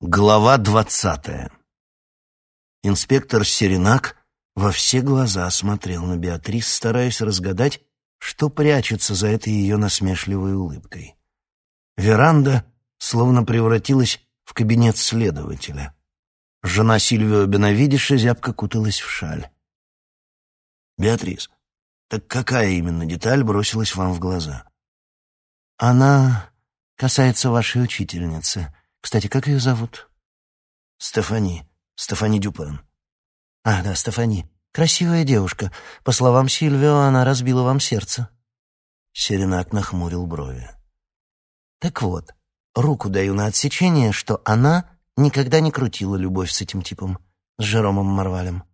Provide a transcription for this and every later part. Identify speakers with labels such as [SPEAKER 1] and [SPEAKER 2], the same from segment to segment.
[SPEAKER 1] Глава двадцатая. Инспектор Серенак во все глаза смотрел на Беатрис, стараясь разгадать, что прячется за этой ее насмешливой улыбкой. Веранда словно превратилась в кабинет следователя. Жена Сильвио Бенавидиша зябко куталась в шаль. «Беатрис, так какая именно деталь бросилась вам в глаза?»
[SPEAKER 2] «Она касается вашей учительницы», кстати, как ее зовут?
[SPEAKER 1] Стефани. Стефани Дюпен.
[SPEAKER 2] А, да, Стефани. Красивая девушка. По словам Сильвио, она разбила вам сердце.
[SPEAKER 1] Серенак нахмурил брови.
[SPEAKER 2] Так вот, руку даю на отсечение, что она никогда не крутила любовь с этим типом, с Жеромом Марвалем.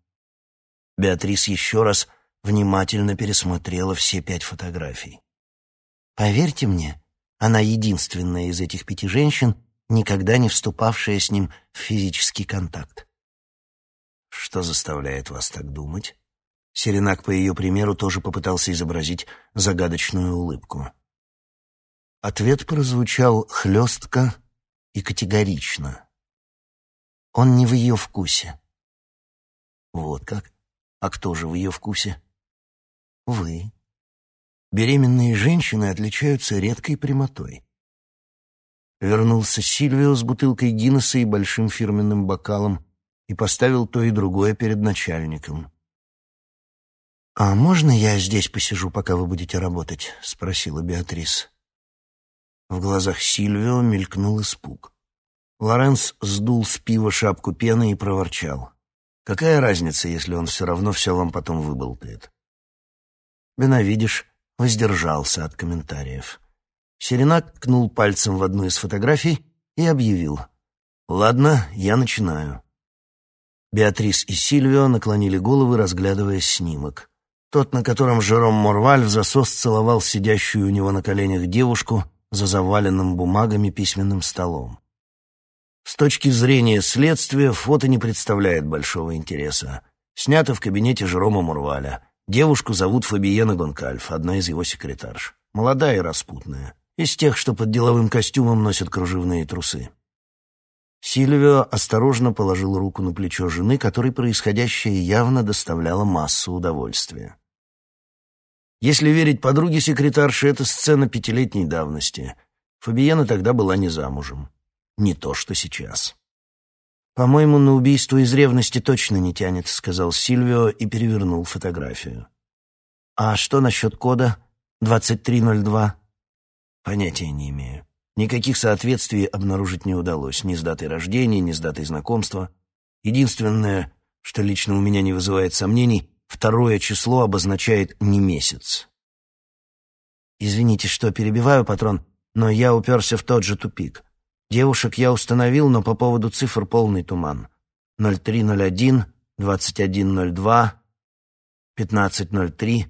[SPEAKER 1] Беатрис еще раз внимательно пересмотрела все пять фотографий.
[SPEAKER 2] Поверьте мне, она единственная из этих пяти женщин, никогда не вступавшая с ним в физический контакт.
[SPEAKER 1] Что заставляет вас так думать? Серенак, по ее примеру, тоже попытался изобразить загадочную улыбку. Ответ прозвучал хлестко и категорично.
[SPEAKER 2] Он не в ее вкусе.
[SPEAKER 1] Вот как? А кто же в ее вкусе?
[SPEAKER 2] Вы.
[SPEAKER 1] Беременные женщины отличаются редкой прямотой. Вернулся Сильвио с бутылкой Гиннесса и большим фирменным бокалом и поставил то и другое перед начальником.
[SPEAKER 2] «А можно я здесь посижу, пока вы будете работать?» — спросила Беатрис.
[SPEAKER 1] В глазах Сильвио мелькнул испуг. Лоренс сдул с пива шапку пены и проворчал. «Какая разница, если он все равно все вам потом выболтает?» Бенавидиш воздержался от комментариев. Серенак ткнул пальцем в одну из фотографий и объявил. «Ладно, я начинаю». Беатрис и Сильвио наклонили головы, разглядывая снимок. Тот, на котором Жером Морваль в засос целовал сидящую у него на коленях девушку за заваленным бумагами письменным столом. С точки зрения следствия, фото не представляет большого интереса. Снято в кабинете Жерома Мурваля. Девушку зовут Фабиена Гонкальф, одна из его секретарш. Молодая и распутная. Из тех, что под деловым костюмом носят кружевные трусы. Сильвио осторожно положил руку на плечо жены, которой происходящее явно доставляло массу удовольствия. Если верить подруге секретарши, это сцена пятилетней давности. Фабиена тогда была не замужем. Не то, что сейчас.
[SPEAKER 2] «По-моему, на убийство из ревности точно не тянет», — сказал Сильвио и перевернул фотографию. «А что насчет кода 2302?»
[SPEAKER 1] Понятия не имею. Никаких соответствий обнаружить не удалось ни с датой рождения, ни с датой знакомства. Единственное, что лично у меня не вызывает сомнений, второе число обозначает не месяц.
[SPEAKER 2] Извините, что перебиваю, патрон, но я уперся в тот же тупик. Девушек я установил, но по поводу цифр полный туман. 0301, 2102, 1503.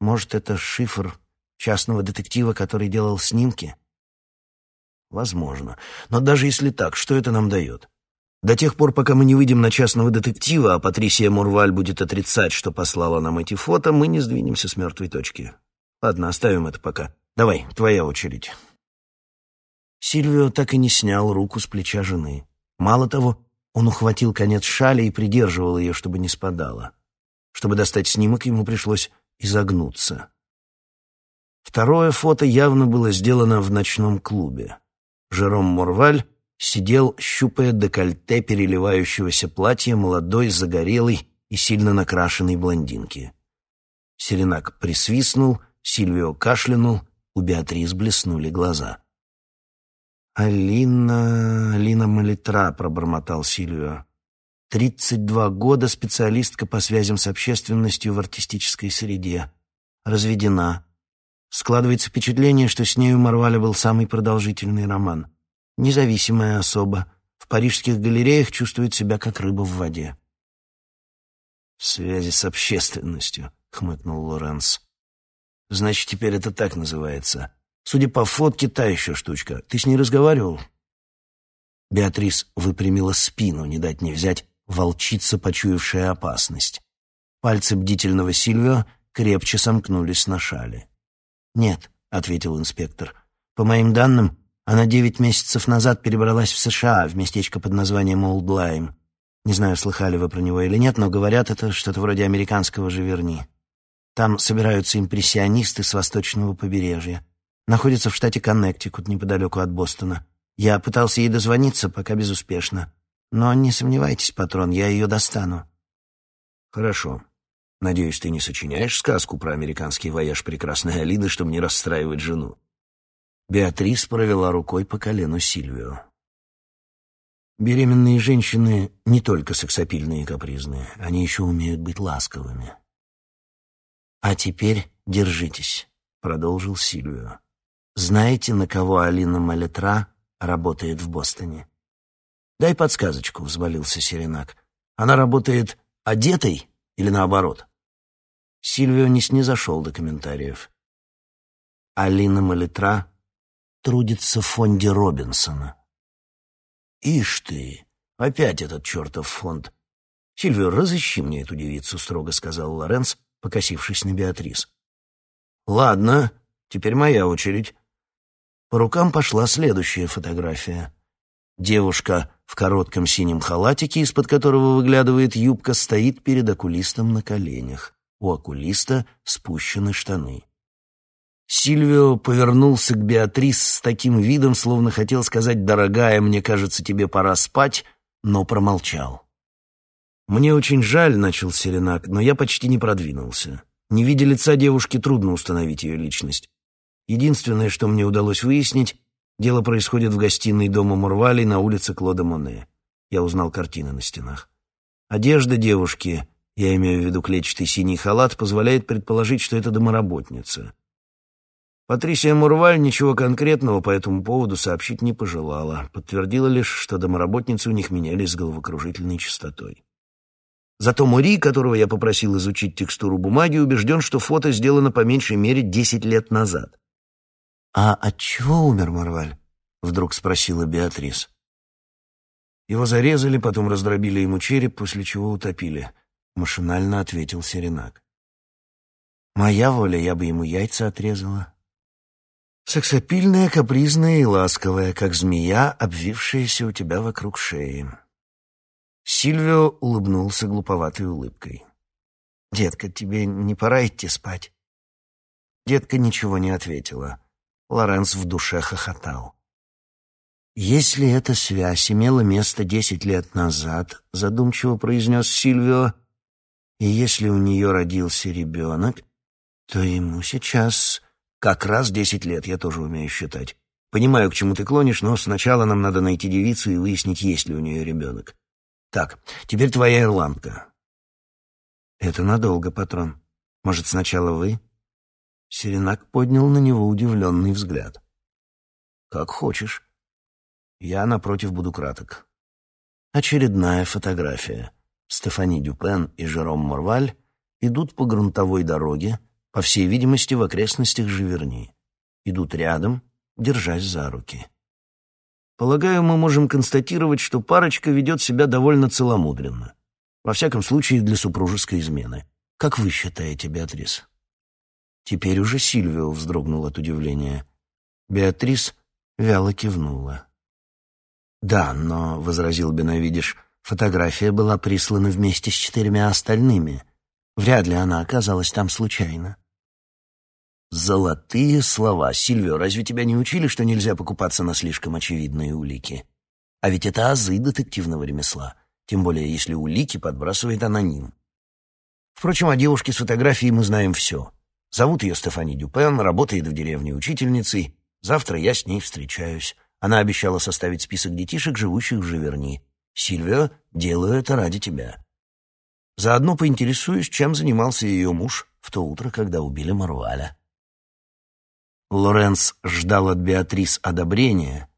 [SPEAKER 2] Может, это шифр частного детектива, который делал снимки?
[SPEAKER 1] Возможно. Но даже если так, что это нам дает? До тех пор, пока мы не выйдем на частного детектива, а Патрисия Мурваль будет отрицать, что послала нам эти фото, мы не сдвинемся с мертвой точки. Ладно, оставим это пока. Давай, твоя очередь. Сильвио так и не снял руку с плеча жены. Мало того, он ухватил конец шали и придерживал ее, чтобы не спадала. Чтобы достать снимок, ему пришлось изогнуться. Второе фото явно было сделано в ночном клубе. Жером Морваль сидел, щупая декольте переливающегося платья молодой, загорелой и сильно накрашенной блондинки. Серенак присвистнул, Сильвио кашлянул, у Беатрис блеснули глаза.
[SPEAKER 2] «Алина... Алина Малитра», — пробормотал Сильвио. «Тридцать два года специалистка по связям с общественностью в артистической среде. Разведена. Складывается впечатление, что с нею Марваля был самый продолжительный роман. Независимая особа. В парижских галереях чувствует себя как рыба в воде.
[SPEAKER 1] «Связи с общественностью», — хмыкнул Лоренс. «Значит, теперь это так называется. Судя по фотке, та еще штучка. Ты с ней разговаривал?» Беатрис выпрямила спину, не дать не взять, волчица, почуявшая опасность. Пальцы бдительного Сильвио крепче сомкнулись на шале.
[SPEAKER 2] «Нет», — ответил инспектор. «По моим данным, Она девять месяцев назад перебралась в США, в местечко под названием Олдлайм. Не знаю, слыхали вы про него или нет, но говорят, это что-то вроде американского Живерни. Там собираются импрессионисты с восточного побережья. Находится в штате Коннектикут, неподалеку от Бостона. Я пытался ей дозвониться, пока безуспешно. Но не сомневайтесь, патрон, я ее достану.
[SPEAKER 1] Хорошо. Надеюсь, ты не сочиняешь сказку про американский вояж прекрасной Алины, чтобы не расстраивать жену. Беатрис провела рукой по колену Сильвио. Беременные женщины не только сексапильные и капризные, они еще умеют быть ласковыми.
[SPEAKER 2] «А теперь держитесь», — продолжил Сильвио. «Знаете, на кого Алина Малетра работает в Бостоне?»
[SPEAKER 1] «Дай подсказочку», — взвалился Серенак. «Она работает одетой или наоборот?»
[SPEAKER 2] Сильвио не снизошел до комментариев. Алина Малитра трудится в фонде Робинсона.
[SPEAKER 1] «Ишь ты! Опять этот чертов фонд!» «Сильвио, разыщи мне эту девицу», — строго сказал Лоренц, покосившись на Беатрис. «Ладно, теперь моя очередь». По рукам пошла следующая фотография. Девушка в коротком синем халатике, из-под которого выглядывает юбка, стоит перед окулистом на коленях. У окулиста спущены штаны. Сильвио повернулся к Беатрис с таким видом, словно хотел сказать «Дорогая, мне кажется, тебе пора спать», но промолчал. «Мне очень жаль», — начал Серенак, но я почти не продвинулся. Не видя лица девушки, трудно установить ее личность. Единственное, что мне удалось выяснить, дело происходит в гостиной дома Мурвали на улице Клода Моне. Я узнал картины на стенах. Одежда девушки я имею в виду клетчатый синий халат, позволяет предположить, что это домоработница. Патрисия Мурваль ничего конкретного по этому поводу сообщить не пожелала, подтвердила лишь, что домоработницы у них менялись с головокружительной частотой. Зато Мури, которого я попросил изучить текстуру бумаги, убежден, что фото сделано по меньшей мере десять лет назад.
[SPEAKER 2] «А от чего умер Мурваль?» — вдруг спросила Беатрис.
[SPEAKER 1] Его зарезали, потом раздробили ему череп, после чего утопили —— машинально ответил Серенак.
[SPEAKER 2] «Моя воля, я бы ему яйца отрезала».
[SPEAKER 1] «Сексапильная, капризная и ласковая, как змея, обвившаяся у тебя вокруг шеи». Сильвио улыбнулся глуповатой улыбкой.
[SPEAKER 2] «Детка, тебе не пора идти спать?»
[SPEAKER 1] Детка ничего не ответила. Лоренс в душе хохотал.
[SPEAKER 2] «Если эта связь имела место десять лет назад», — задумчиво произнес Сильвио, и если у нее родился ребенок, то ему сейчас как раз десять лет, я тоже умею считать. Понимаю, к чему ты клонишь, но сначала нам надо найти девицу и выяснить, есть ли у нее ребенок. Так, теперь твоя ирландка. Это надолго, патрон. Может, сначала вы? Серенак поднял на него удивленный взгляд. Как хочешь. Я, напротив, буду краток. Очередная фотография. Стефани Дюпен и Жером Морваль идут по грунтовой дороге, по всей видимости, в окрестностях Живерни. Идут рядом, держась за руки. Полагаю, мы можем констатировать, что парочка ведет себя довольно целомудренно. Во всяком случае, для супружеской измены. Как вы считаете, Беатрис? Теперь уже Сильвио вздрогнул от удивления. Беатрис вяло кивнула. «Да, но», — возразил Беновидиш, — Фотография была прислана вместе с четырьмя остальными. Вряд ли она оказалась там случайно. Золотые слова. Сильвио, разве тебя не учили, что нельзя покупаться на слишком очевидные улики? А ведь это азы детективного ремесла, тем более если улики подбрасывает аноним. Впрочем, о девушке с фотографией мы знаем все. Зовут ее Стефани Дюпен, работает в деревне учительницей. Завтра я с ней встречаюсь. Она обещала составить список детишек, живущих в Живерни. Сильвия, делаю это ради тебя. Заодно поинтересуюсь, чем занимался ее муж в то утро, когда убили Марваля. Лоренс ждал от Беатрис одобрения,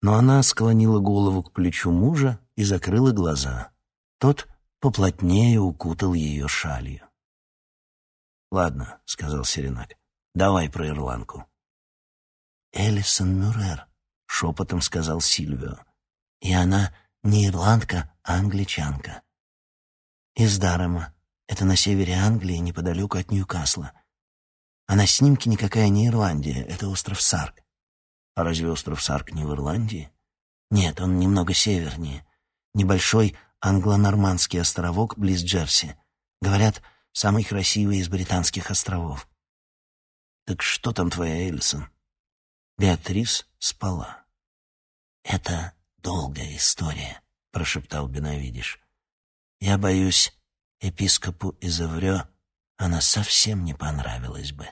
[SPEAKER 2] но она склонила голову к плечу мужа и закрыла глаза. Тот поплотнее укутал ее шалью. «Ладно», — сказал Серенак, — «давай про ирландку». «Элисон Мюррер», — шепотом сказал Сильвио, — «и она не ирландка, а англичанка. Из Дарема. Это на севере Англии, неподалеку от Ньюкасла. А на снимке никакая не Ирландия, это остров Сарк.
[SPEAKER 1] А разве остров Сарк не в Ирландии?
[SPEAKER 2] Нет, он немного севернее. Небольшой англо-нормандский островок близ Джерси. Говорят, самый красивый из британских островов.
[SPEAKER 1] Так что там твоя Эльсон?
[SPEAKER 2] Беатрис спала. Это долгая история, прошептал Беновидиш. Я боюсь, епископу Изаврё она совсем не понравилась бы.